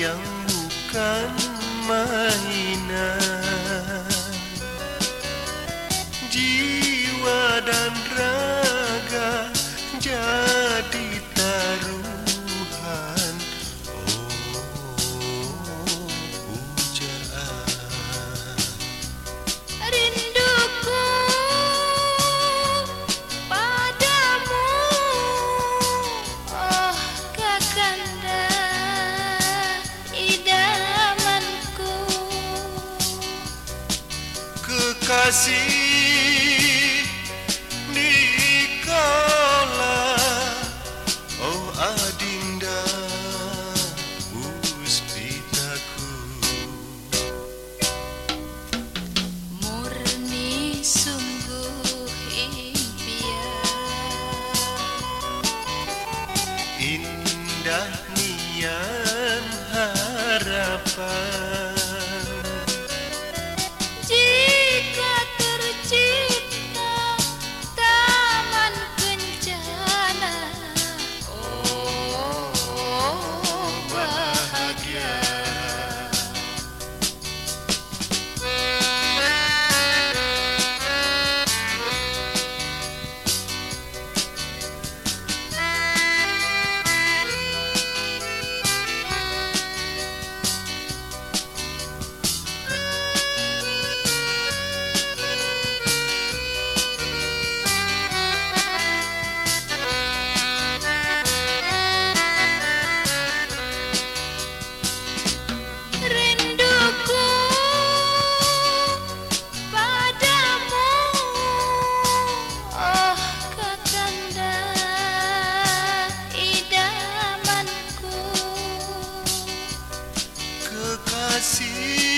Sayang bukan mainan. Jiwa dan Nikola Oh adinda puspitaku. Murni sungguh impian. Indah niat esquece.